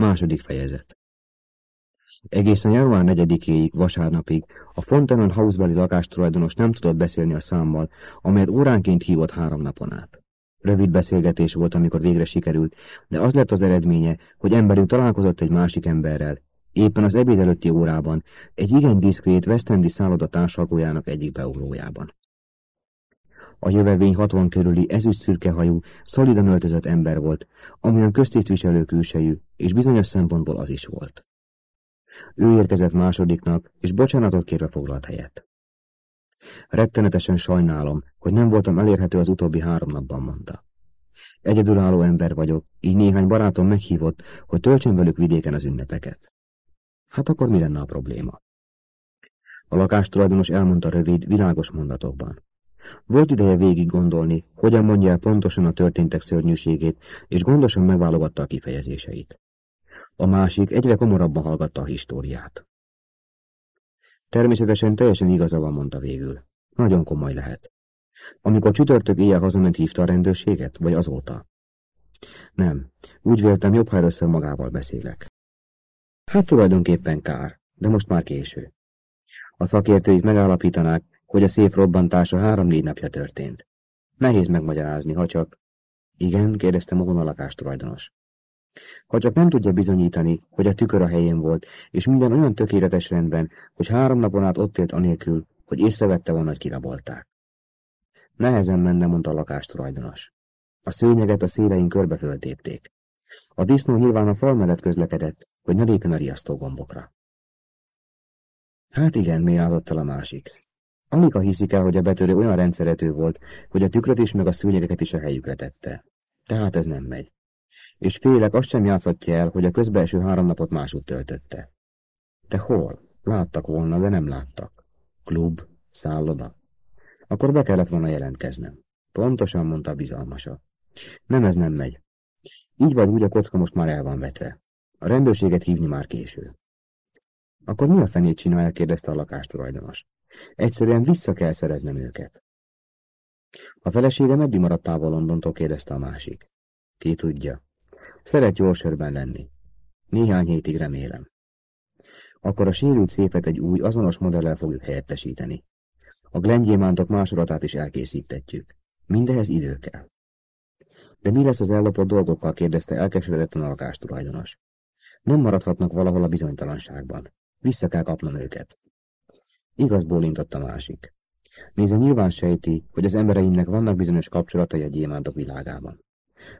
Második fejezet Egészen január 4-éig, vasárnapig a Fontanon Housebeli lakástulajdonos nem tudott beszélni a számmal, amelyet óránként hívott három napon át. Rövid beszélgetés volt, amikor végre sikerült, de az lett az eredménye, hogy emberünk találkozott egy másik emberrel, éppen az ebéd előtti órában, egy igen diszkrét West Endi szálloda egyik beugrójában. A jövevény hatvan körüli ezüst szürke hajú, szolidan öltözött ember volt, amilyen köztisztviselő külsejű, és bizonyos szempontból az is volt. Ő érkezett másodiknak, és bocsánatot kérve foglalt helyet. Rettenetesen sajnálom, hogy nem voltam elérhető az utóbbi három napban, mondta. Egyedülálló ember vagyok, így néhány barátom meghívott, hogy töltsön velük vidéken az ünnepeket. Hát akkor mi lenne a probléma? A lakástulajdonos elmondta rövid, világos mondatokban. Volt ideje végig gondolni, hogyan mondja el pontosan a történtek szörnyűségét, és gondosan megválogatta a kifejezéseit. A másik egyre komorabban hallgatta a históriát. Természetesen teljesen igaza van, mondta végül. Nagyon komoly lehet. Amikor csütörtök éjjel hazament hívta a rendőrséget, vagy azóta? Nem, úgy véltem, jobb, ha először magával beszélek. Hát tulajdonképpen kár, de most már késő. A szakértőik megállapítanák, hogy a szép robbantása három-négy napja történt. Nehéz megmagyarázni, ha csak... Igen, kérdezte magon a lakástulajdonos. Ha csak nem tudja bizonyítani, hogy a tükör a helyén volt, és minden olyan tökéletes rendben, hogy három napon át ott élt anélkül, hogy észrevette volna, hogy kirabolták. Nehezen menne, mondta a lakástulajdonos. A szőnyeget a szélein körbe föltépték. A disznó nyilván a fal mellett közlekedett, hogy ne lépjen a riasztó gombokra. Hát igen, mélyázott el a másik. Anika hiszik el, hogy a betörő olyan rendszerető volt, hogy a tükröt is meg a szőnyegeket is a helyükre tette. Tehát ez nem megy. És félek azt sem játszhatja el, hogy a közbelső három napot másút töltötte. De hol? Láttak volna, de nem láttak. Klub, szálloda. Akkor be kellett volna jelentkeznem. Pontosan mondta a bizalmasa. Nem, ez nem megy. Így vagy úgy a kocka most már el van vetve. A rendőrséget hívni már késő. Akkor mi a fenét csinálja, kérdezte a lakástulajdonos. Egyszerűen vissza kell szereznem őket. A felesége meddig maradt távol Londontól, kérdezte a másik. Ki tudja. Szeret jól sörben lenni. Néhány hétig remélem. Akkor a sérült szépet egy új, azonos modellel fogjuk helyettesíteni. A glengyémántok másolatát is elkészítetjük. Mindehez idő kell. De mi lesz az ellopott dolgokkal, kérdezte elkeseredetten a lakástulajdonos. Nem maradhatnak valahol a bizonytalanságban. Vissza kell kapnom őket. Igaz, bólintott a másik. Nézze, nyilván sejti, hogy az embereimnek vannak bizonyos kapcsolatai a gyémántok világában.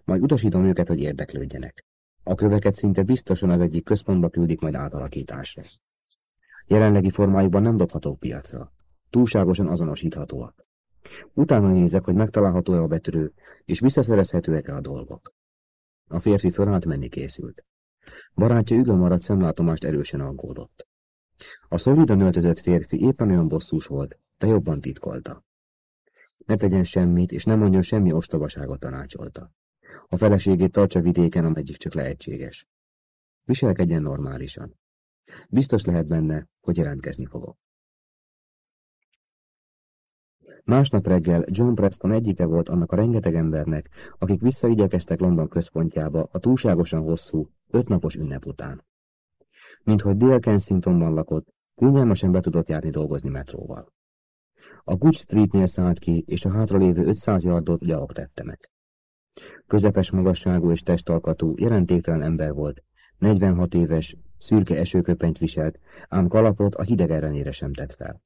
Majd utasítom őket, hogy érdeklődjenek. A köveket szinte biztosan az egyik központba küldik majd átalakításra. Jelenlegi formájukban nem dobhatók piacra. Túlságosan azonosíthatóak. Utána nézek, hogy megtalálható-e a betörő, és visszaszerezhetőek-e a dolgok. A férfi fölállt menni készült. Barátja ügön maradt szemlátomást erősen aggódott. A szolidan öltözött férfi éppen olyan bosszús volt, de jobban titkolta. Ne tegyen semmit, és nem mondjon semmi ostobaságot tanácsolta. A feleségét tartsa vidéken, ameddig csak lehetséges. Viselkedjen normálisan. Biztos lehet benne, hogy jelentkezni fogok. Másnap reggel John Preston egyike volt annak a rengeteg embernek, akik visszaigyekeztek London központjába a túlságosan hosszú, ötnapos ünnep után. Minthogy Dél Kensingtonban lakott, kényelmesen be tudott járni dolgozni metróval. A Good Streetnél szállt ki, és a hátralévő 500 yardot gyalog tette meg. Közepes magasságú és testalkatú, jelentéktelen ember volt, 46 éves, szürke esőköpenyt viselt, ám kalapot a hideg ellenére sem tett fel.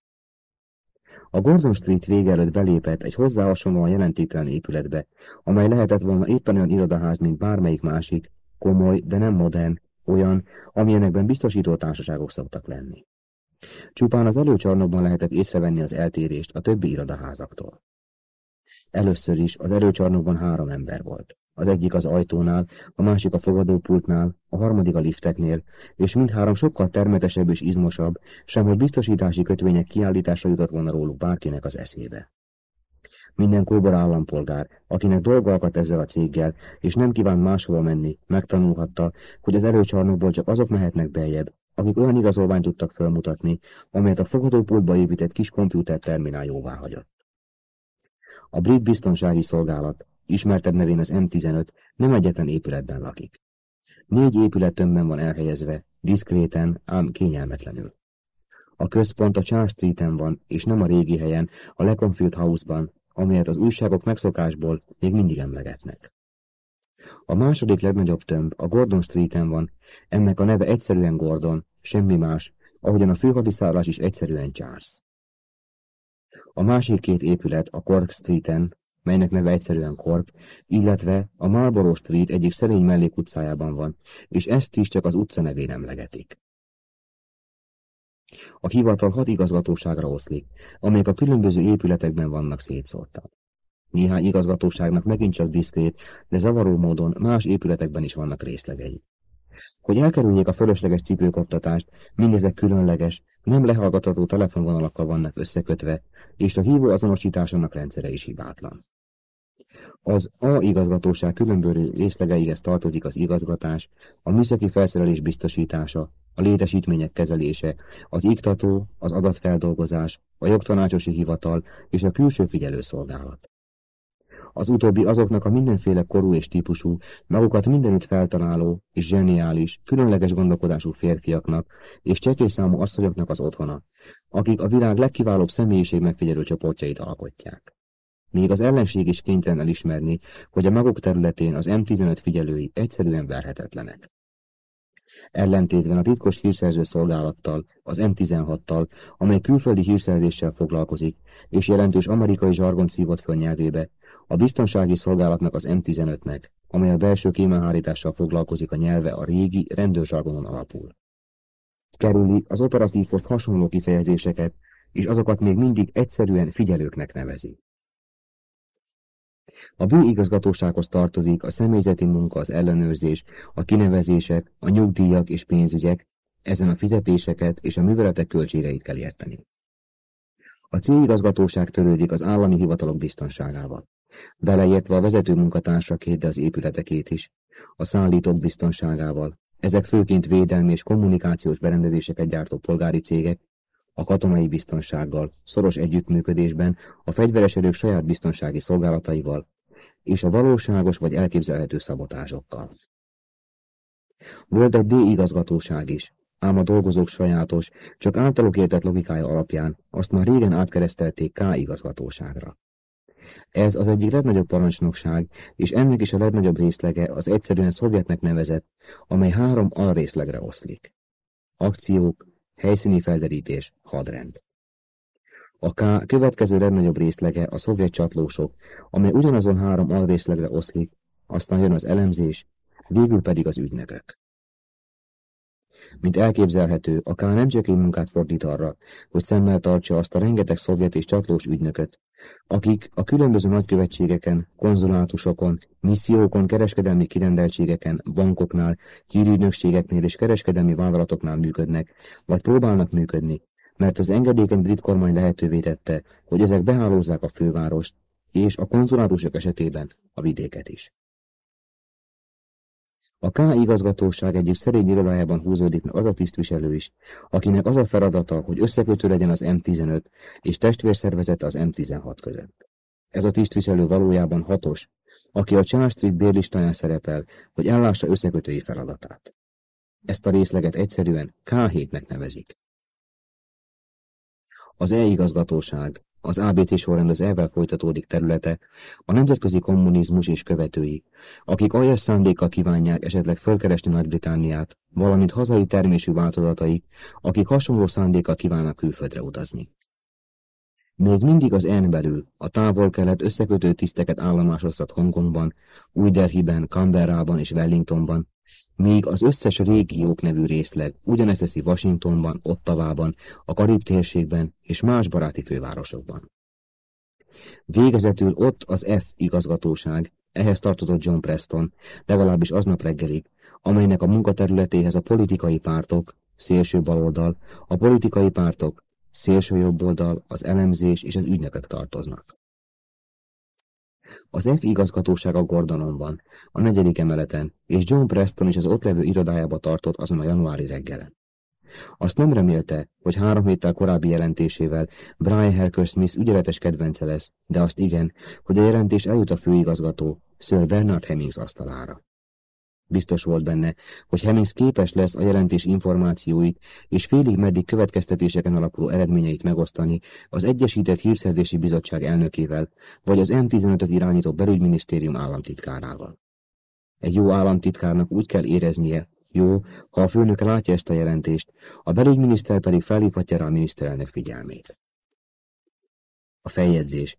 A Gordon Street vége előtt belépett egy hozzá hasonlóan jelentéktelen épületbe, amely lehetett volna éppen olyan irodaház, mint bármelyik másik, komoly, de nem modern, olyan, amilyenekben biztosító társaságok szoktak lenni. Csupán az előcsarnokban lehetett észrevenni az eltérést a többi irodaházaktól. Először is az előcsarnokban három ember volt. Az egyik az ajtónál, a másik a fogadópultnál, a harmadik a lifteknél, és mindhárom sokkal termetesebb és izmosabb, sem hogy biztosítási kötvények kiállításra jutott volna róluk bárkinek az eszébe. Minden kóbor állampolgár, akinek dolga akadt ezzel a céggel, és nem kíván máshova menni, megtanulhatta, hogy az erőcsarnokból csak azok mehetnek beljebb, akik olyan igazolványt tudtak felmutatni, amelyet a fogadópultba épített kis terminál jóvá hagyott. A brit biztonsági szolgálat, ismertebb nevén az M15, nem egyetlen épületben lakik. Négy épülettömbben van elhelyezve, diszkréten, ám kényelmetlenül. A központ a Charles Streeten van, és nem a régi helyen, a Leconfield House-ban, amelyet az újságok megszokásból még mindig emlegetnek. A második legnagyobb tömb a Gordon Streeten van, ennek a neve egyszerűen Gordon, semmi más, ahogyan a főhadiszállás is egyszerűen Charles. A másik két épület a Cork Streeten, melynek neve egyszerűen Cork, illetve a Marlborough Street egyik szerény mellékutcájában van, és ezt is csak az utca nevén emlegetik. A hivatal hat igazgatóságra oszlik, amelyek a különböző épületekben vannak szétszórtak. Néhány igazgatóságnak megint csak diszkrét, de zavaró módon más épületekben is vannak részlegei. Hogy elkerüljék a fölösleges cipőkoptatást, mindezek különleges, nem lehallgatható telefonvonalakkal vannak összekötve, és a hívó azonosításának rendszere is hibátlan. Az A igazgatóság különböző részlegeihez tartozik az igazgatás, a műszaki felszerelés biztosítása, a létesítmények kezelése, az iktató, az adatfeldolgozás, a jogtanácsosi hivatal és a külső figyelőszolgálat. Az utóbbi azoknak a mindenféle korú és típusú, magukat mindenütt feltaláló és zseniális, különleges gondolkodású férfiaknak és csekélyszámú asszonyoknak az otthona, akik a világ legkiválóbb személyiség megfigyelő csoportjait alkotják. Még az ellenség is kénytelen elismerni, hogy a maguk területén az M15 figyelői egyszerűen verhetetlenek. Ellentétben a titkos hírszerző szolgálattal, az M16-tal, amely külföldi hírszerzéssel foglalkozik, és jelentős amerikai zsargon szívott föl nyelvébe, a biztonsági szolgálatnak az M15-nek, amely a belső kémelhárítással foglalkozik a nyelve a régi rendőrzsargonon alapul. Kerüli az operatívhoz hasonló kifejezéseket, és azokat még mindig egyszerűen figyelőknek nevezi. A B igazgatósághoz tartozik a személyzeti munka, az ellenőrzés, a kinevezések, a nyugdíjak és pénzügyek, ezen a fizetéseket és a műveletek költségeit kell érteni. A C igazgatóság törődik az állami hivatalok biztonságával beleértve a vezető munkatársakét, de az épületekét is, a szállítók biztonságával. Ezek főként védelmi és kommunikációs berendezéseket gyártó polgári cégek, a katonai biztonsággal, szoros együttműködésben, a fegyveres erők saját biztonsági szolgálataival, és a valóságos vagy elképzelhető szabotázsokkal. Volt egy D igazgatóság is, ám a dolgozók sajátos, csak általuk értett logikája alapján azt már régen átkeresztelték K igazgatóságra. Ez az egyik legnagyobb parancsnokság, és ennek is a legnagyobb részlege az egyszerűen szovjetnek nevezett, amely három alrészlegre oszlik. Akciók, helyszíni felderítés, hadrend. A K következő legnagyobb részlege a szovjet csatlósok, amely ugyanazon három alrészlegre oszlik, aztán jön az elemzés, végül pedig az ügynökök. Mint elképzelhető, a K nem csak munkát fordít arra, hogy szemmel tartsa azt a rengeteg szovjet és csatlós ügynököt, akik a különböző nagykövetségeken, konzulátusokon, missziókon, kereskedelmi kirendeltségeken, bankoknál, hírügynökségeknél és kereskedelmi vállalatoknál működnek, vagy próbálnak működni, mert az engedékeny brit kormány lehetővé tette, hogy ezek behálózzák a fővárost, és a konzulátusok esetében a vidéket is. A K igazgatóság egyik szerény irodájában húzódik az a tisztviselő is, akinek az a feladata, hogy összekötő legyen az M15 és testvérszervezete az M16 között. Ez a tisztviselő valójában hatos, aki a Charles Street bérlistáján szerepel, hogy ellássa összekötői feladatát. Ezt a részleget egyszerűen K7-nek nevezik. Az E-igazgatóság, az ABC sorrend az elvel folytatódik területe, a nemzetközi kommunizmus és követői, akik aljas szándékkal kívánják esetleg fölkeresni Nagy-Britániát, valamint hazai termésű változataik, akik hasonló szándékkal kívánnak külföldre utazni. Még mindig az N belül a távol-kelet összekötő tiszteket állomásoztat Hongkongban, Új Delhiben, Canberrában és Wellingtonban, míg az összes régiók nevű részleg ugyanezt teszi Washingtonban, Ottavában, a Karib térségben és más baráti fővárosokban. Végezetül ott az F igazgatóság, ehhez tartozott John Preston, legalábbis aznap reggelig, amelynek a munkaterületéhez a politikai pártok, szélső baloldal, a politikai pártok, szélső jobboldal, az elemzés és az ügynökök tartoznak. Az F igazgatóság a Gordonon van, a negyedik emeleten, és John Preston is az ott levő irodájába tartott azon a januári reggelen. Azt nem remélte, hogy három héttel korábbi jelentésével Brian Harker Smith ügyeletes kedvence lesz, de azt igen, hogy a jelentés eljut a főigazgató, Sir Bernard Hemmings asztalára. Biztos volt benne, hogy Hemmings képes lesz a jelentés információit és félig meddig következtetéseken alapuló eredményeit megosztani az Egyesített Hírszerzési Bizottság elnökével, vagy az M15-ök irányító belügyminisztérium államtitkárával. Egy jó államtitkárnak úgy kell éreznie, jó, ha a főnöke látja ezt a jelentést, a belügyminiszter pedig felhívhatja rá a miniszterelnök figyelmét. A feljegyzés,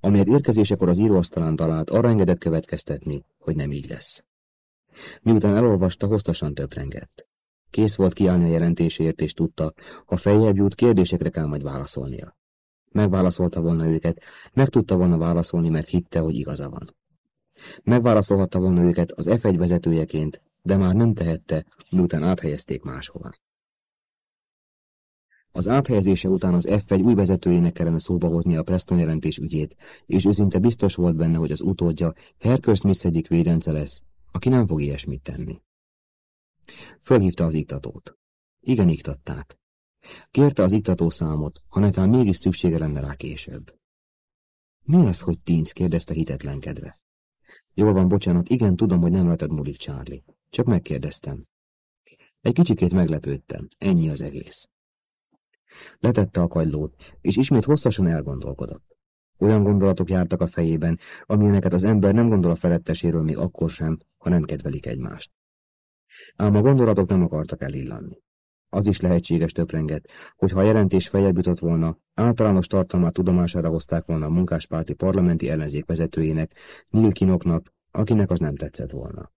amelyet érkezésekor az íróasztalán talált, arra engedett következtetni, hogy nem így lesz. Miután elolvasta, hosszasan töprengett. Kész volt kiállni a jelentésért, és tudta, ha feljebb jut, kérdésekre kell majd válaszolnia. Megválaszolta volna őket, meg tudta volna válaszolni, mert hitte, hogy igaza van. Megválaszolhatta volna őket az F1 vezetőjeként, de már nem tehette, miután áthelyezték máshova. Az áthelyezése után az F1 új vezetőjének kellene szóba hozni a Preston jelentés ügyét, és őszinte biztos volt benne, hogy az utódja Hercules Smith egyik védence lesz, aki nem fog ilyesmit tenni. Fölhívta az iktatót. Igen, iktatták. Kérte az iktató számot, ha mégis szüksége lenne rá később. Mi az, hogy tínc? kérdezte hitetlenkedve. Jól van, bocsánat, igen, tudom, hogy nem rajtad múlik, Charlie. Csak megkérdeztem. Egy kicsikét meglepődtem, ennyi az egész. Letette a kagylót, és ismét hosszasan elgondolkodott. Olyan gondolatok jártak a fejében, amilyeneket az ember nem gondol a feletteséről még akkor sem, ha nem kedvelik egymást. Ám a gondolatok nem akartak elillanni. Az is lehetséges töprenget, hogy ha a jelentés feljebb jutott volna, általános tartalmát tudomására hozták volna a munkáspárti parlamenti ellenzék vezetőjének, Nilkinoknak, akinek az nem tetszett volna.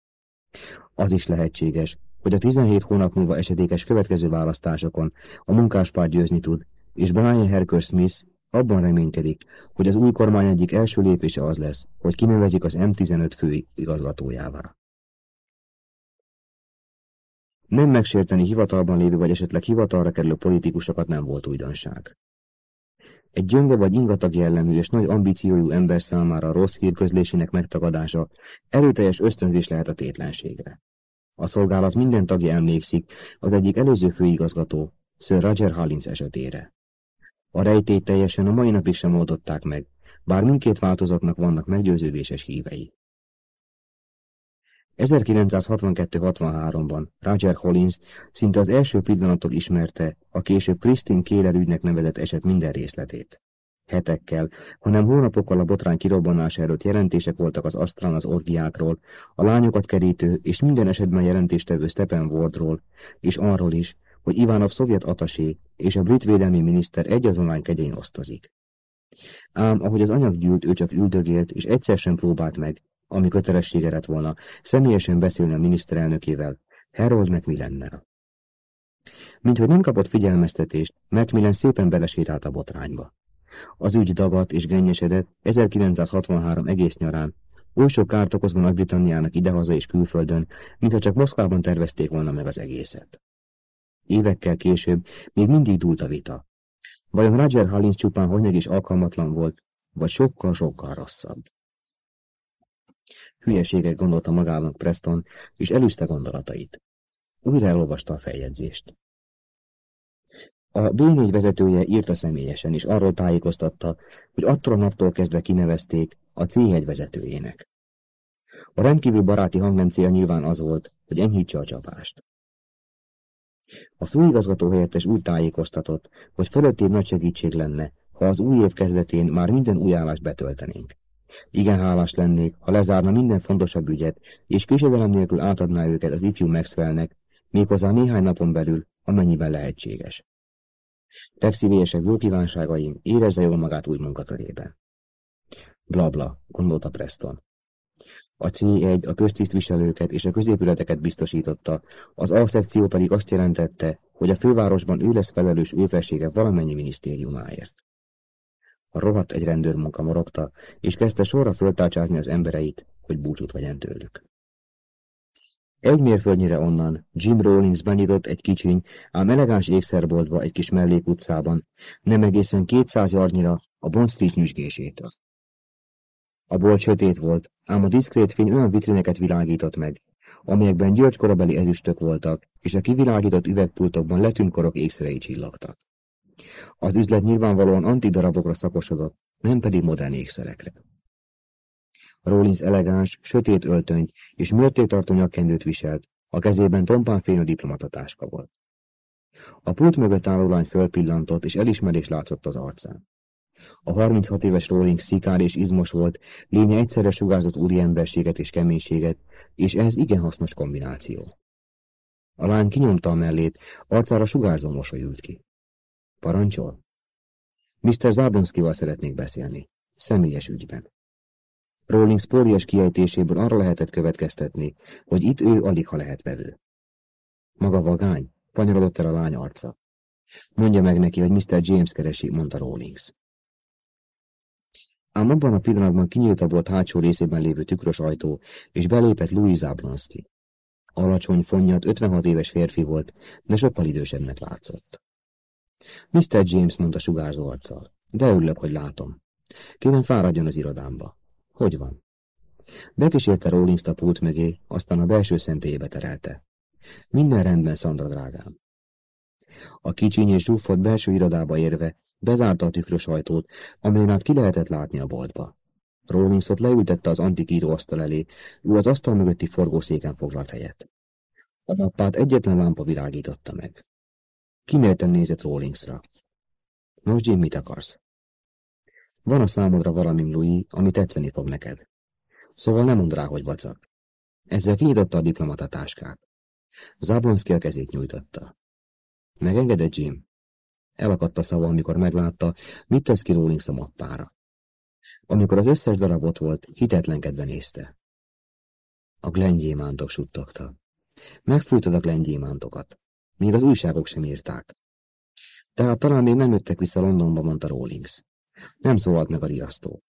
Az is lehetséges, hogy a 17 hónap múlva esedékes következő választásokon a munkáspárt győzni tud, és Brian Herker Smith abban reménykedik, hogy az új kormány egyik első lépése az lesz, hogy kinevezik az M15 fő igazgatójává. Nem megsérteni hivatalban lévő vagy esetleg hivatalra kerülő politikusokat nem volt újdonság. Egy gyönge vagy ingatag jellemű és nagy ambíciójú ember számára rossz hír közlésének megtagadása erőteljes ösztönzés lehet a tétlenségre. A szolgálat minden tagja emlékszik az egyik előző főigazgató, Sir Roger Hallins esetére. A rejtét teljesen a mai napig sem oldották meg, bár mindkét változatnak vannak meggyőződéses hívei. 1962-63-ban Roger Hollins szinte az első pillanattól ismerte a később Christine Kéler ügynek nevezett eset minden részletét. Hetekkel, hanem hónapokkal a botrány kirobbanása előtt jelentések voltak az asztrán az orgiákról, a lányokat kerítő és minden esetben jelentéstevő Stephen Wardról, és arról is, hogy Ivánov szovjet atasé és a brit védelmi miniszter egyazonlány kegyén osztozik. Ám ahogy az anyag gyűlt, ő csak üldögélt, és egyszer sem próbált meg, ami kötelessége lett volna, személyesen beszélni a miniszterelnökével, Harold Macmillannel. Mint hogy nem kapott figyelmeztetést, Macmillan szépen belesétált a botrányba. Az ügy dagat és gennyesedett 1963 egész nyarán, oly sok kárt okozva Nagy-Britanniának idehaza és külföldön, mintha csak Moszkvában tervezték volna meg az egészet. Évekkel később még mindig dúlt a vita. Vajon Roger Hallins csupán honyag és alkalmatlan volt, vagy sokkal-sokkal rosszabb? Hülyeséget gondolta magának Preston, és elűzte gondolatait. Újra elolvasta a feljegyzést. A B4 vezetője írta személyesen, és arról tájékoztatta, hogy attól naptól kezdve kinevezték a C1 vezetőjének. A rendkívül baráti hangnem célja nyilván az volt, hogy enyhítse a csapást. A főigazgató helyettes úgy tájékoztatott, hogy fölöttébb nagy segítség lenne, ha az új év kezdetén már minden új állást betöltenénk. Igen hálás lennék, ha lezárna minden fontosabb ügyet, és késedelem nélkül átadná őket az ifjú Maxwellnek, méghozzá néhány napon belül, amennyiben lehetséges. Legszívélyesebb jó kívánságaim, érezze jól magát új munkakörében. Blabla, gondolta Preston. A C1 a köztisztviselőket és a középületeket biztosította, az A-szekció pedig azt jelentette, hogy a fővárosban ő lesz felelős őfelsége valamennyi minisztériumáért. A rohadt egy rendőrmunka morogta, és kezdte sorra föltárcsázni az embereit, hogy búcsút vegyen tőlük. Egy mérföldnyire onnan Jim Rawlings benyitott egy kicsiny, ám elegáns ékszerboltba egy kis mellékutcában, nem egészen kétszáz yardnyira a Bond Street nyüzsgésétől. A bolt sötét volt, ám a diszkrét fény olyan vitrineket világított meg, amelyekben György korabeli ezüstök voltak, és a kivilágított üvegpultokban letűnt korok ékszerei csillagtak. Az üzlet nyilvánvalóan antidarabokra szakosodott, nem pedig modern ékszerekre. Rollins elegáns, sötét öltöny és mértéktartó nyakkendőt viselt, a kezében tompán fényű diplomatatáska volt. A pult mögött álló lány fölpillantott, és elismerés látszott az arcán. A 36 éves Rawlings szikár és izmos volt, lénye egyszerre sugárzott úriemberséget és keménységet, és ez igen hasznos kombináció. A lány kinyomta a mellét, arcára sugárzó mosolyült ki. Parancsol? Mr. Zablonskival szeretnék beszélni. Személyes ügyben. Rawlings pórias kiejtéséből arra lehetett következtetni, hogy itt ő alig ha lehet vevő. Maga vagány, fanyarodott el a lány arca. Mondja meg neki, hogy Mr. James keresi, mondta Rawlings. Ám abban a pillanatban kinyílt a bolt hátsó részében lévő tükrös ajtó, és belépett Louis Zablonski. Alacsony, fonnyat, 56 éves férfi volt, de sokkal idősebbnek látszott. Mr. James mondta sugárzó arccal, de örülök, hogy látom. Kérem fáradjon az irodámba. Hogy van? Bekísérte Rawlings a pult mögé, aztán a belső szentélybe terelte. Minden rendben, Szandra drágám. A kicsiny és zsúfolt belső irodába érve bezárta a tükrös ajtót, amelyen át ki lehetett látni a boltba. Rawlingsot leültette az antik íróasztal elé, ő az asztal mögötti forgószéken foglalt helyet. A nappát egyetlen lámpa világította meg. Kimérten nézett Rawlingsra. Nos, Jim, mit akarsz? Van a számodra valami, Louis, ami tetszeni fog neked. Szóval nem mond rá, hogy vacak. Ezzel kinyitotta a diplomata táskát. Zablonski a kezét nyújtotta. Megengedett, Jim? Elakadt a szava, amikor meglátta, mit tesz ki Rawlings a mappára. Amikor az összes darab volt, hitetlenkedve nézte. A glengyémántok suttogta. Megfújtad a glengyémántokat. Még az újságok sem írták. Tehát talán még nem jöttek vissza Londonba, mondta Rawlings. Nem szólalt meg a riasztó.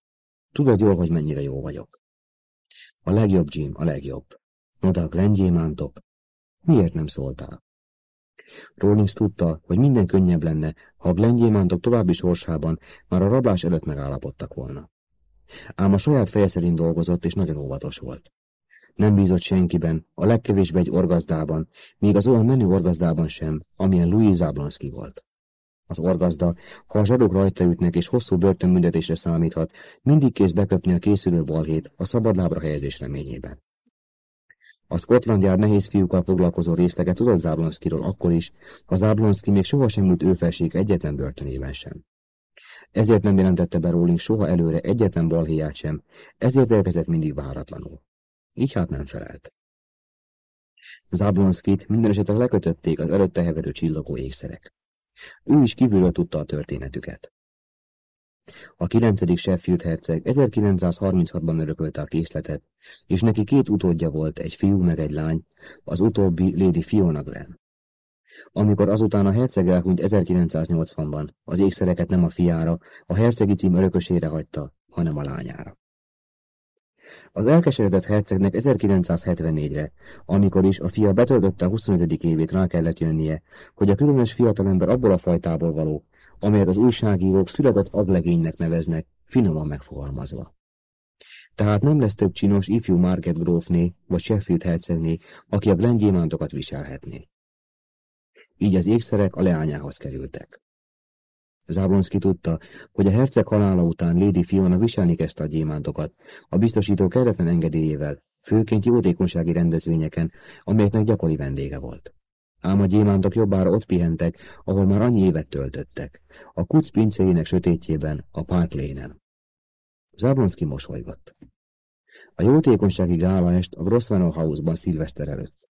Tudod jól, hogy mennyire jó vagyok. A legjobb, Jim, a legjobb. No, de a glengyémántok. Miért nem szóltál? Rawlings tudta, hogy minden könnyebb lenne, ha a glengyémántok további sorsában már a rablás előtt megállapodtak volna. Ám a saját feje szerint dolgozott, és nagyon óvatos volt. Nem bízott senkiben, a legkevésbé egy orgazdában, még az olyan menő orgazdában sem, amilyen Louis Zablonski volt. Az orgazda, ha a zsadok rajta ütnek és hosszú börtönbüntetésre számíthat, mindig kész beköpni a készülő balhét a szabadlábra helyezés reményében. A Scotland Yard nehéz fiúkkal foglalkozó részleget tudott Zablonskiról akkor is, ha Zablonski még sohasem ült ő felség egyetlen börtönében sem. Ezért nem jelentette be Rowling soha előre egyetlen balhéját sem, ezért érkezett mindig váratlanul. Így hát nem felelt. Zablonskit minden esetre lekötötték az előtte heverő csillogó ékszerek. Ő is kívülről tudta a történetüket. A kilencedik Sheffield herceg 1936-ban örökölte a készletet, és neki két utódja volt, egy fiú meg egy lány, az utóbbi Lady Fiona Glenn. Amikor azután a herceg elhunyt 1980-ban, az ékszereket nem a fiára, a hercegi cím örökösére hagyta, hanem a lányára. Az elkeseredett hercegnek 1974-re, amikor is a fia betöltötte a 25. évét rá kellett jönnie, hogy a különös fiatalember abból a fajtából való, amelyet az újságírók született aglegénynek neveznek, finoman megfogalmazva. Tehát nem lesz több csinos ifjú Margaret grófné vagy Sheffield hercegné, aki a glengyémántokat viselhetné. Így az ékszerek a leányához kerültek. Záblonszki tudta, hogy a herceg halála után Lady Fiona viselni kezdte a gyémántokat, a biztosító keretlen engedélyével, főként jótékonysági rendezvényeken, amelyeknek gyakori vendége volt. Ám a gyémántok jobbára ott pihentek, ahol már annyi évet töltöttek, a kuc pincéjének sötétjében, a Park Lane-en. Záblonszki mosolygott. A jótékonysági gála est a Grosvenor House-ban szilveszter előtt.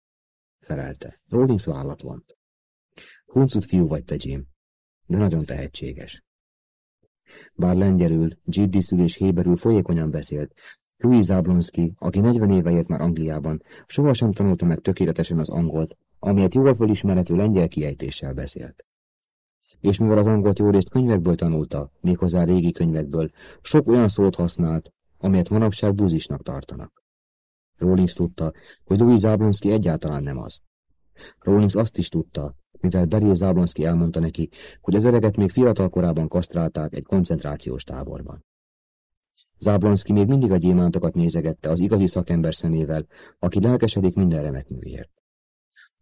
Felelte. Rawlings vállat vont. Huncut fiú vagy te, Jim de nagyon tehetséges. Bár lengyelül, dzsiddiszül és héberül folyékonyan beszélt, Louis Zablonski, aki 40 éve élt már Angliában, sohasem tanulta meg tökéletesen az angolt, amilyet jól felismerhető lengyel kiejtéssel beszélt. És mivel az angolt jó részt könyvekből tanulta, méghozzá régi könyvekből, sok olyan szót használt, amelyet manapság buzisnak tartanak. Rawlings tudta, hogy Louis Zablonski egyáltalán nem az. Rawlings azt is tudta, mivel Beryl Zablonski elmondta neki, hogy az öreget még fiatal korában kasztrálták egy koncentrációs táborban. Záblonszki még mindig a gyémántokat nézegette az igazi szakember szemével, aki lelkesedik minden remek.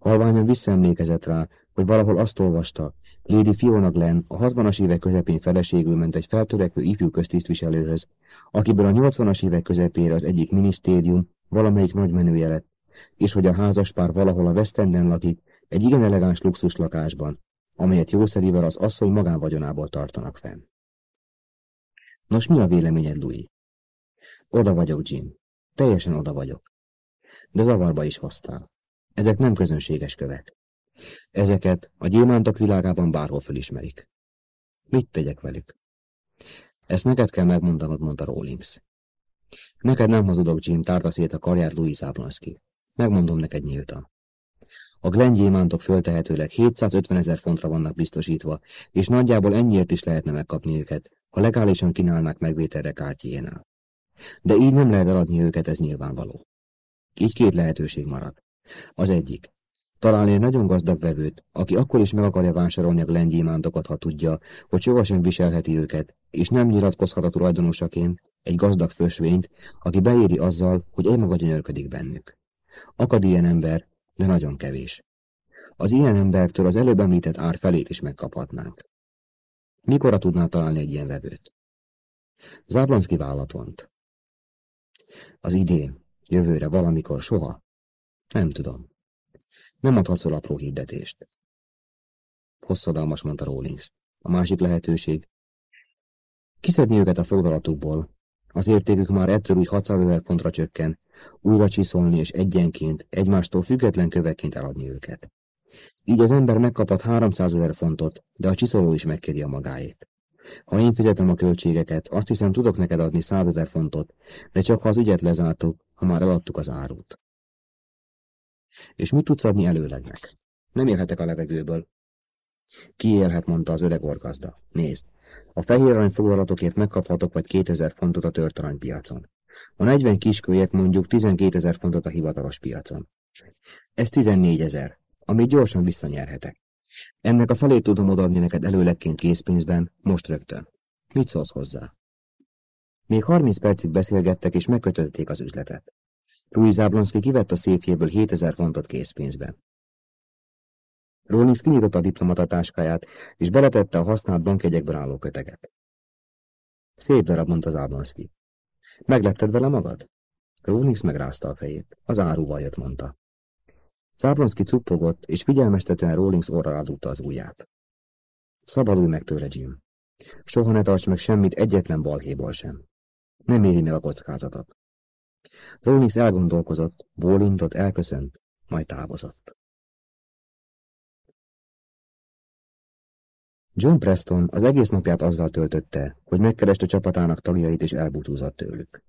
Halványan visszaemlékezett rá, hogy valahol azt olvasta, Lady Fiona Glenn a 60-as évek közepén feleségül ment egy feltörekvő ifjú köztisztviselőhöz, akiből a 80-as évek közepére az egyik minisztérium valamelyik nagymenője lett, és hogy a házaspár valahol a West Enden lakik, egy igen elegáns luxus lakásban, amelyet jószerivel az asszony magánvagyonából tartanak fenn. Nos, mi a véleményed, Louis? Oda vagyok, Jim. Teljesen oda vagyok. De zavarba is hoztál. Ezek nem közönséges kövek. Ezeket a gyémántok világában bárhol fölismerik. Mit tegyek velük? Ezt neked kell megmondanod, mondta Rawlings. Neked nem hazudok, Jim, tárta szét a karját Louis Ablonski. Megmondom neked nyíltan. A Glenn föltehetőleg 750 ezer fontra vannak biztosítva, és nagyjából ennyiért is lehetne megkapni őket, ha legálisan kínálnák megvételre kártyéjénál. De így nem lehet eladni őket, ez nyilvánvaló. Így két lehetőség marad. Az egyik. Találni egy nagyon gazdag vevőt, aki akkor is meg akarja vásárolni a Glenn ha tudja, hogy sohasem viselheti őket, és nem nyilatkozhat a tulajdonosaként egy gazdag fősvényt, aki beéri azzal, hogy egymaga gyönyörködik bennük. Akad ilyen ember, de nagyon kevés. Az ilyen embertől az előbb említett ár felét is megkaphatnánk. Mikorra tudná találni egy ilyen vevőt? Záblonszki vállat vont. Az idén, jövőre, valamikor, soha? Nem tudom. Nem adhatsz apró hirdetést. Hosszadalmas, mondta Rawlings. A másik lehetőség. Kiszedni őket a foglalatukból. Az értékük már ettől úgy 600 ezer pontra csökken, újra csiszolni és egyenként, egymástól független kövekként eladni őket. Így az ember megkaphat 300 ezer fontot, de a csiszoló is megkéri a magáét. Ha én fizetem a költségeket, azt hiszem tudok neked adni 100 ezer fontot, de csak ha az ügyet lezártuk, ha már eladtuk az árut. És mit tudsz adni előlegnek? Nem élhetek a levegőből. Ki élhet, mondta az öreg orgazda. Nézd, a fehér arany foglalatokért megkaphatok vagy 2000 fontot a tört aranypiacon. A 40 kiskölyek mondjuk 12 ezer fontot a hivatalos piacon. Ez 14 ezer, amit gyorsan visszanyerhetek. Ennek a felét tudom odaadni neked előlegként készpénzben, most rögtön. Mit szólsz hozzá? Még 30 percig beszélgettek, és megkötötték az üzletet. Louis Zablonski kivett a széfjéből 7000 fontot készpénzben. Rawlings kinyitotta a diplomata táskáját, és beletette a használt bankjegyekből álló köteget. Szép darab, mondta Zablonski. Meglepted vele magad? Rawlings megrázta a fejét. Az áruval jött, mondta. Zablonski cuppogott, és figyelmeztetően Rawlings orra adúta az ujját. Szabadulj meg tőle, Jim. Soha ne tarts meg semmit egyetlen balhéból sem. Nem éri meg a kockázatot. Rawlings elgondolkozott, bólintott, elköszönt, majd távozott. John Preston az egész napját azzal töltötte, hogy megkereste csapatának tagjait és elbúcsúzott tőlük.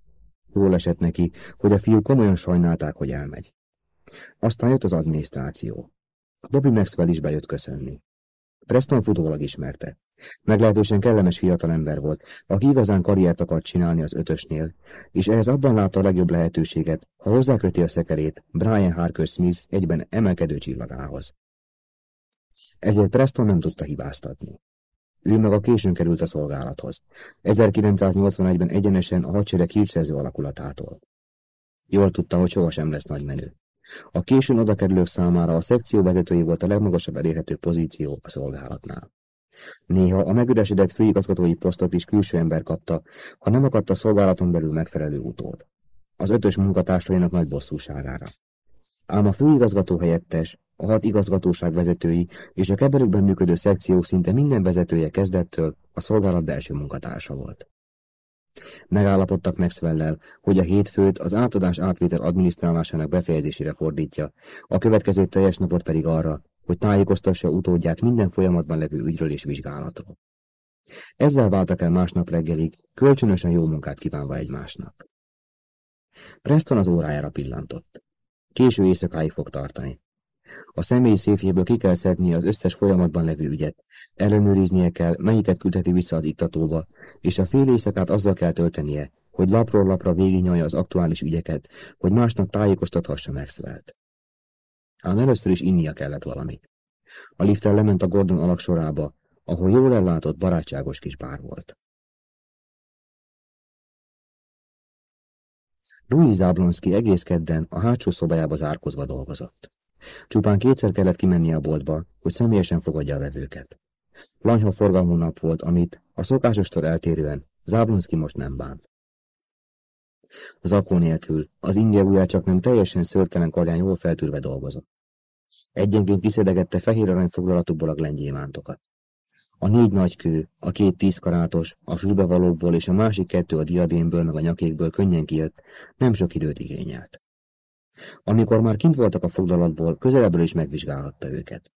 Jól esett neki, hogy a fiú komolyan sajnálták, hogy elmegy. Aztán jött az adminisztráció. Bobby Maxwell is bejött köszönni. Preston futólag ismerte. Meglehetősen kellemes fiatalember volt, aki igazán karriert akart csinálni az ötösnél, és ehhez abban látta a legjobb lehetőséget, ha hozzáköti a szekerét Brian Harker Smith egyben emelkedő csillagához. Ezért Preston nem tudta hibáztatni. Ő meg a későn került a szolgálathoz. 1981-ben egyenesen a hadsereg hírszerző alakulatától. Jól tudta, hogy sohasem lesz nagy menő. A későn odakerülők számára a szekció vezetői volt a legmagasabb elérhető pozíció a szolgálatnál. Néha a megüresedett főigazgatói posztot is külső ember kapta, ha nem akadt a szolgálaton belül megfelelő utód. Az ötös munkatársainak nagy bosszúságára. Ám a főigazgató helyettes, a hat igazgatóság vezetői és a keberükben működő szekciók szinte minden vezetője kezdettől a szolgálat belső munkatársa volt. Megállapodtak Maxwell-lel, hogy a hétfőt az átadás átvétel adminisztrálásának befejezésére fordítja, a következő teljes napot pedig arra, hogy tájékoztassa utódját minden folyamatban levő ügyről és vizsgálatról. Ezzel váltak el másnap reggelig, kölcsönösen jó munkát kívánva egymásnak. Preston az órájára pillantott. Késő éjszakáig fog tartani. A személyi széfjéből ki kell szednie az összes folyamatban levő ügyet, ellenőriznie kell, melyiket küldheti vissza az iktatóba, és a fél éjszakát azzal kell töltenie, hogy lapról lapra végignyalja az aktuális ügyeket, hogy másnap tájékoztathassa Maxwell-t. Ám először is innia kellett valamit. A liftel lement a Gordon alaksorába, ahol jól ellátott, barátságos kis bár volt. Louis Zablonski egész kedden a hátsó szobájába zárkozva dolgozott. Csupán kétszer kellett kimenni a boltba, hogy személyesen fogadja a vevőket. Lanyha forgalmú nap volt, amit a szokásostól eltérően Záblonszki most nem bánt. Zakó nélkül, az inge csak nem teljesen szörtelen karján jól feltűrve dolgozott. Egyenként kiszedegette fehér aranyfoglalatokból a glengyémántokat. A négy nagy kő, a két tízkarátos, a fülbevalókból és a másik kettő a diadémből meg a nyakékből könnyen kijött, nem sok időt igényelt. Amikor már kint voltak a foglalatból, közelebbről is megvizsgálhatta őket.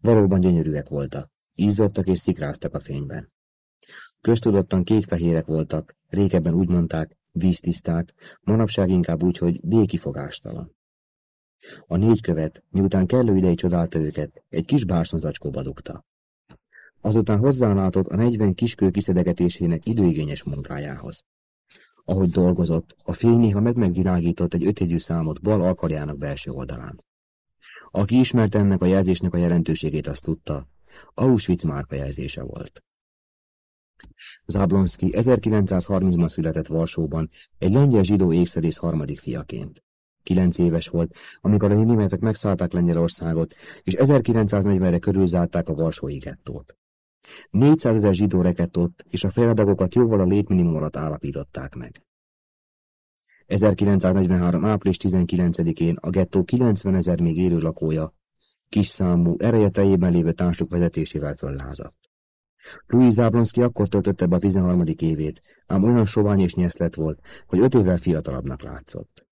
Valóban gyönyörűek voltak, izzadtak és szikráztak a fényben. Köztudottan kék-fehérek voltak, régebben úgy mondták, víztiszták, manapság inkább úgy, hogy végkifogástalan. A négy követ, miután kellő ideig csodálta őket, egy kis bársonzacskóba dugta. Azután hozzálátott a negyven kiskő kiszedegetésének időigényes munkájához. Ahogy dolgozott, a fény néha meg-megvilágított egy ötjegyű számot bal alkarjának belső oldalán. Aki ismerte ennek a jelzésnek a jelentőségét, azt tudta, Auschwitz márka jelzése volt. Zablonski 1930-ban született Varsóban, egy lengyel zsidó ékszerész harmadik fiaként. Kilenc éves volt, amikor a németek megszállták Lengyelországot, és 1940-re körülzárták a Varsói gettót. 400 ezer zsidó rekedt ott, és a feladagokat jóval a létminimum alatt állapították meg. 1943. április 19-én a gettó 90 ezer még élő lakója, kis számú, ereje lévő társuk vezetésével föllázadt. Louis Zablonski akkor töltötte be a 13. évét, ám olyan sovány és nyeszlet volt, hogy öt évvel fiatalabbnak látszott.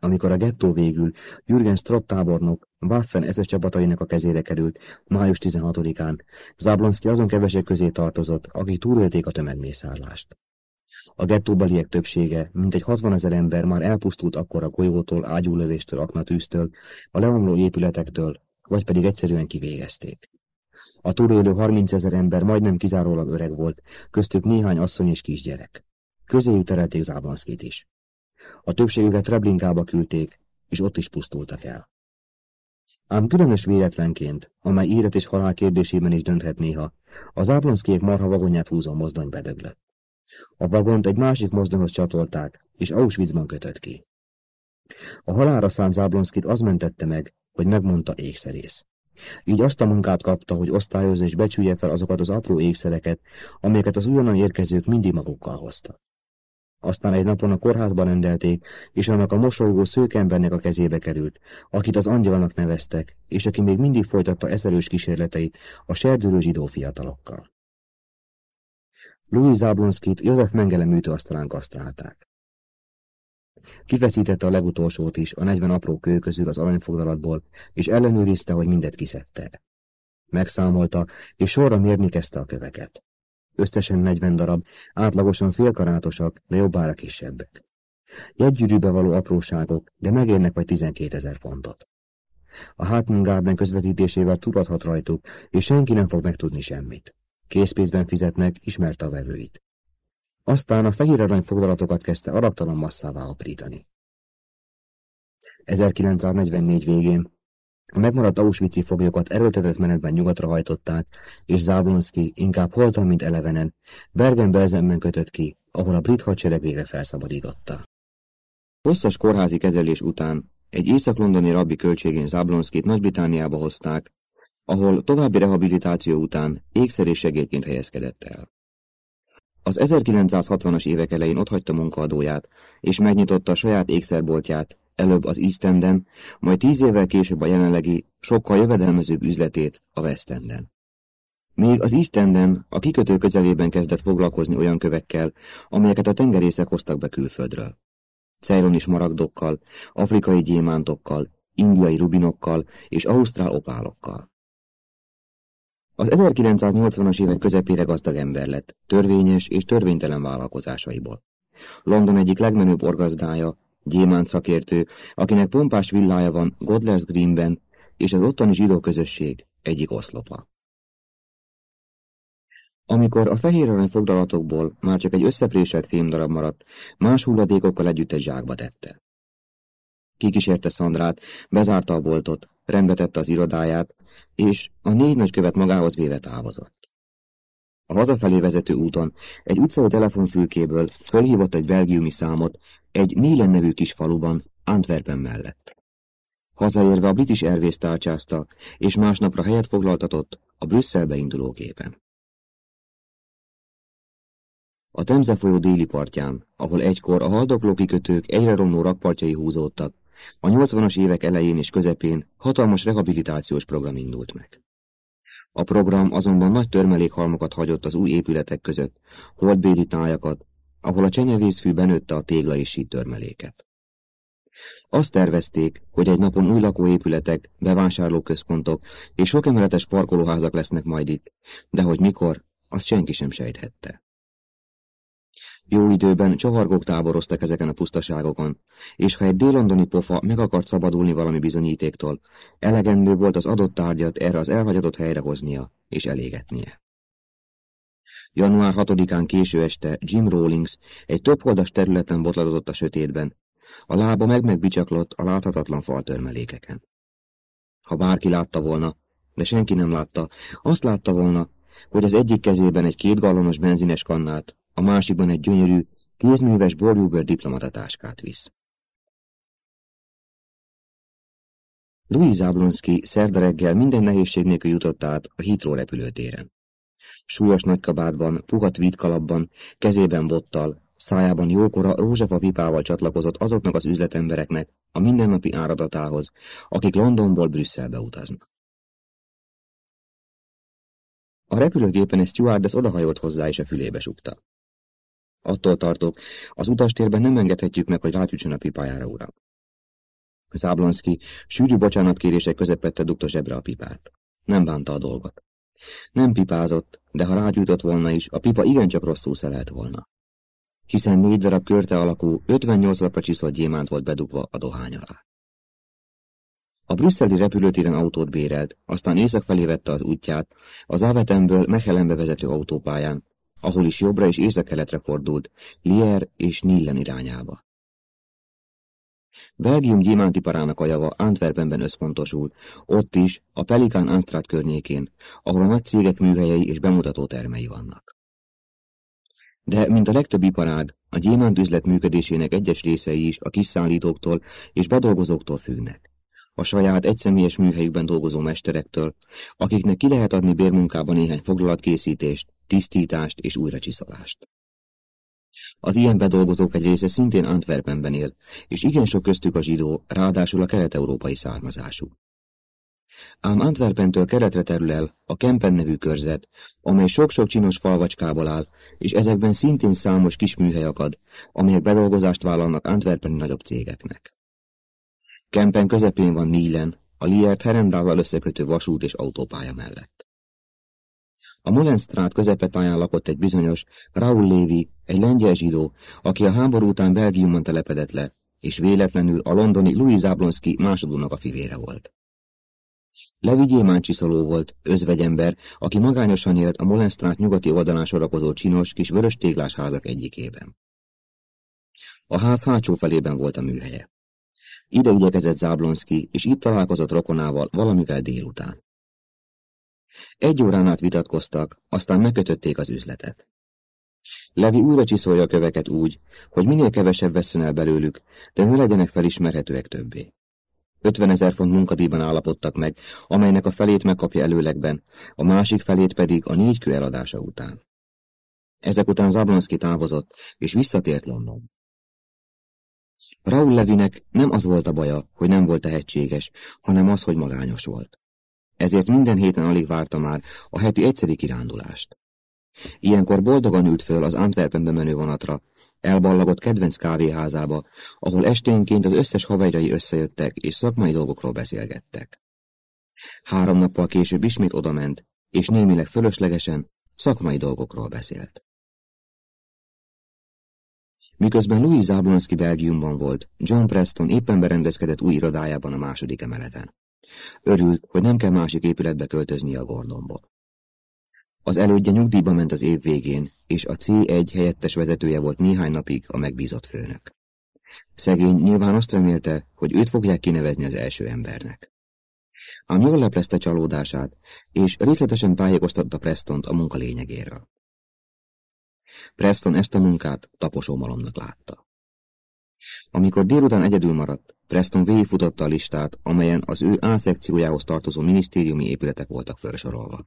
Amikor a gettó végül Jürgen Stropp tábornok Waffen SS csapatainak a kezére került május 16-án, Zablonski azon kevesek közé tartozott, akik túlélték a tömegmészárlást. A gettóbeliek többsége, mintegy 60 ezer ember már elpusztult akkor a golyótól, ágyúlövéstől, aknatűztől, a leomló épületektől, vagy pedig egyszerűen kivégezték. A túlélő 30 ezer ember majdnem kizárólag öreg volt, köztük néhány asszony és kisgyerek. Közéjük terelték Záblanszkit is. A többségüket Treblinkába küldték, és ott is pusztultak el. Ám különös véletlenként, amely élet és halál kérdésében is dönthet néha, az Áblonszkiék marha vagonját húzó mozdony bedöglött. A vagont egy másik mozdonyhoz csatolták, és Auschwitzban kötött ki. A halálra szánt Záblonszkit az mentette meg, hogy megmondta ékszerész. Így azt a munkát kapta, hogy osztályozza és becsülje fel azokat az apró ékszereket, amelyeket az újonnan érkezők mindig magukkal hoztak. Aztán egy napon a kórházban rendelték, és annak a mosolygó szőkembernek a kezébe került, akit az angyalnak neveztek, és aki még mindig folytatta eszerős kísérleteit a serdülő zsidó fiatalokkal. Louis Zablonskit József Mengele műtőasztalán kasztrálták. Kifeszítette a legutolsót is a negyven apró kő közül az aranyfoglalatból, és ellenőrizte, hogy mindet kiszedte. Megszámolta, és sorra mérni kezdte a köveket. Összesen 40 darab, átlagosan félkarátosak, de jobbára kisebbek. Jegygyűrűbe való apróságok, de megérnek vagy 12 ezer fontot. A Hartmann közvetítésével tudathat rajtuk, és senki nem fog megtudni semmit. Készpénzben fizetnek, ismerte a vevőit. Aztán a fehér arany foglalatokat kezdte alaptalan masszává aprítani. 1944 végén a megmaradt Auschwitz-i foglyokat erőltetett menetben nyugatra hajtották, és Záblonszki inkább holtan, mint elevenen, Bergen-Belsenben kötött ki, ahol a brit hadsereg végre felszabadította. Hosszas kórházi kezelés után egy észak-londoni rabbi költségén Záblonszkit Nagy-Britániába hozták, ahol további rehabilitáció után ékszer és segédként helyezkedett el. Az 1960-as évek elején otthagyta munkaadóját, és megnyitotta saját ékszerboltját, előbb az East Enden, majd tíz évvel később a jelenlegi, sokkal jövedelmezőbb üzletét a West Enden. Még az East Enden a kikötő közelében kezdett foglalkozni olyan kövekkel, amelyeket a tengerészek hoztak be külföldről. Ceylonis maragdokkal, afrikai gyémántokkal, indiai rubinokkal és ausztrál opálokkal. Az 1980-as évek közepére gazdag ember lett, törvényes és törvénytelen vállalkozásaiból. London egyik legmenőbb orgazdája, gyémánt szakértő, akinek pompás villája van Godlers Greenben, és az ottani zsidó közösség egyik oszlopa. Amikor a fehér arany foglalatokból már csak egy összepréselt fémdarab maradt, más hulladékokkal együtt egy zsákba tette. Kikísérte Szandrát, bezárta a boltot, rendbe tette az irodáját, és a négy nagykövet magához véve távozott. A hazafelé vezető úton egy utcai telefonfülkéből fölhívott egy belgiumi számot egy Nélen nevű kis faluban, Antwerpen mellett. Hazaérve a British Airways tárcsázta, és másnapra helyet foglaltatott a Brüsszelbe induló gépen. A Temze folyó déli partján, ahol egykor a haldokló kikötők egyre romló rakpartjai húzódtak, a 80-as évek elején és közepén hatalmas rehabilitációs program indult meg. A program azonban nagy törmelékhalmokat hagyott az új épületek között, holdbéli tájakat, ahol a csenyevészfű benőtte a tégla és törmeléket. Azt tervezték, hogy egy napon új lakóépületek, bevásárlóközpontok és sokemeletes parkolóházak lesznek majd itt, de hogy mikor, azt senki sem sejthette. Jó időben csavargók táboroztak ezeken a pusztaságokon, és ha egy délondoni pofa meg akart szabadulni valami bizonyítéktól, elegendő volt az adott tárgyat erre az elhagyatott helyre hoznia és elégetnie. Január 6-án késő este Jim Rawlings egy többholdas területen botladott a sötétben, a lába meg-megbicsaklott a láthatatlan faltörmelékeken. Ha bárki látta volna, de senki nem látta, azt látta volna, hogy az egyik kezében egy kétgallonos benzines kannát, a másikban egy gyönyörű, kézműves borjúbőr diplomatatáskát visz. Louis Zablonski szerda reggel minden nehézség nélkül jutott át a Heathrow repülőtéren. Súlyos nagykabátban, puhat vídkalapban, kezében bottal, szájában jókora rózsafa pipával csatlakozott azoknak az üzletembereknek a mindennapi áradatához, akik Londonból Brüsszelbe utaznak. A repülőgépen egy stewardess odahajolt hozzá és a fülébe sukta. Attól tartok, az utastérben nem engedhetjük meg, hogy rátütsön a pipájára, uram. Záblonszki sűrű bocsánatkérések közepette dugta zsebre a pipát. Nem bánta a dolgot. Nem pipázott, de ha rágyújtott volna is, a pipa igencsak rosszul szelelt volna. Hiszen négy darab körte alakú, 58 lapra csiszolt gyémánt volt bedugva a dohány alá. A brüsszeli repülőtéren autót bérelt, aztán észak felé vette az útját, az Avetemből Mechelenbe vezető autópályán, ahol is jobbra és északkeletre fordult, Lier és Nillen irányába. Belgium gyémántiparának a java Antwerpenben összpontosult, ott is, a Pelikán Anstrát környékén, ahol a nagy cégek műhelyei és bemutató termei vannak. De, mint a legtöbb iparág, a gyémánt üzlet működésének egyes részei is a kiszállítóktól és bedolgozóktól függnek a saját egyszemélyes műhelyükben dolgozó mesterektől, akiknek ki lehet adni bérmunkában néhány foglalatkészítést, tisztítást és újracsiszolást. Az ilyen bedolgozók egy része szintén Antwerpenben él, és igen sok köztük a zsidó, ráadásul a kelet-európai származású. Ám Antwerpentől keletre terül el a Kempen nevű körzet, amely sok-sok csinos falvacskából áll, és ezekben szintén számos kis műhely akad, amelyek bedolgozást vállalnak Antwerpeni nagyobb cégeknek. Kempen közepén van Nílen, a Liert Herendállal összekötő vasút és autópálya mellett. A Molenstrát közepetáján lakott egy bizonyos Raúl Lévi, egy lengyel zsidó, aki a háború után Belgiumon telepedett le, és véletlenül a londoni Louis Zablonski másodúnak a fivére volt. Levi gyémáncsiszoló volt, özvegyember, aki magányosan élt a Molenstrát nyugati oldalán sorakozó csinos kis vörös téglás házak egyikében. A ház hátsó felében volt a műhelye. Ide igyekezett Záblonszki, és itt találkozott rokonával valamivel délután. Egy órán át vitatkoztak, aztán megkötötték az üzletet. Levi újra csiszolja a köveket úgy, hogy minél kevesebb veszön el belőlük, de ne legyenek felismerhetőek többé. 50 ezer font munkadíjban állapodtak meg, amelynek a felét megkapja előlegben, a másik felét pedig a négy kő eladása után. Ezek után Zablonszki távozott, és visszatért London. Raúl Levinek nem az volt a baja, hogy nem volt tehetséges, hanem az, hogy magányos volt. Ezért minden héten alig várta már a heti egyszeri kirándulást. Ilyenkor boldogan ült föl az Antwerpenbe menő vonatra, elballagott kedvenc kávéházába, ahol esténként az összes haverjai összejöttek és szakmai dolgokról beszélgettek. Három nappal később ismét odament, és némileg fölöslegesen szakmai dolgokról beszélt. Miközben Louis Zablonski Belgiumban volt, John Preston éppen berendezkedett új irodájában a második emeleten. Örült, hogy nem kell másik épületbe költözni a Gordonból. Az elődje nyugdíjba ment az év végén, és a C1 helyettes vezetője volt néhány napig a megbízott főnök. Szegény nyilván azt remélte, hogy őt fogják kinevezni az első embernek. Ám jól leplezte csalódását, és részletesen tájékoztatta Prestont a munka lényegéről. Preston ezt a munkát taposómalomnak látta. Amikor délután egyedül maradt, Preston végigfutotta a listát, amelyen az ő A szekciójához tartozó minisztériumi épületek voltak felsorolva.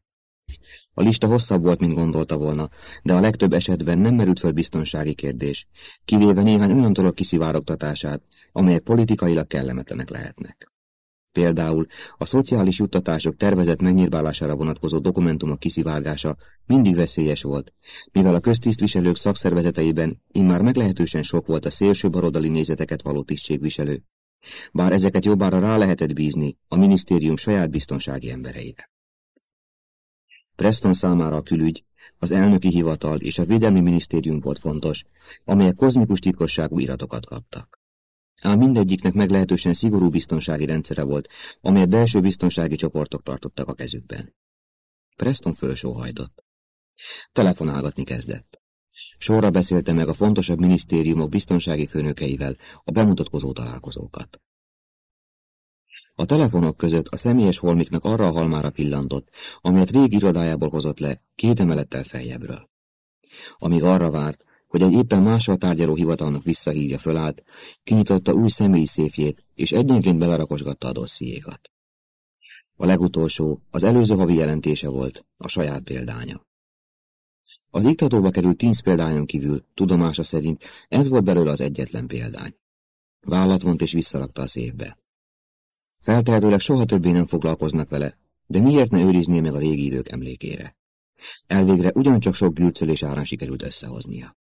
A lista hosszabb volt, mint gondolta volna, de a legtöbb esetben nem merült föl biztonsági kérdés, kivéve néhány olyan dolog kiszivárogtatását, amelyek politikailag kellemetlenek lehetnek. Például a szociális juttatások tervezett megnyírbálására vonatkozó dokumentumok kiszivárgása mindig veszélyes volt, mivel a köztisztviselők szakszervezeteiben immár meglehetősen sok volt a szélső barodali nézeteket való tisztségviselő, bár ezeket jobbára rá lehetett bízni a minisztérium saját biztonsági embereire. Preston számára a külügy, az elnöki hivatal és a védelmi minisztérium volt fontos, amelyek kozmikus titkosságú iratokat kaptak. Ám mindegyiknek meglehetősen szigorú biztonsági rendszere volt, amelyet belső biztonsági csoportok tartottak a kezükben. Preston fölsóhajtott. Telefonálgatni kezdett. Sorra beszélte meg a fontosabb minisztériumok biztonsági főnökeivel a bemutatkozó találkozókat. A telefonok között a személyes holmiknak arra a halmára pillantott, amelyet régi irodájából hozott le, két emelettel feljebbről. Amíg arra várt, hogy egy éppen mással tárgyaló hivatalnak visszahívja fölállt, kinyitotta új személyi széfjét, és egyenként belerakosgatta a dossziékat. A legutolsó, az előző havi jelentése volt, a saját példánya. Az iktatóba került tíz példányon kívül, tudomása szerint ez volt belőle az egyetlen példány. Vállat vont és visszarakta a széfbe. Feltehetőleg soha többé nem foglalkoznak vele, de miért ne őrizné meg a régi idők emlékére? Elvégre ugyancsak sok gyűlcölés árán sikerült összehoznia.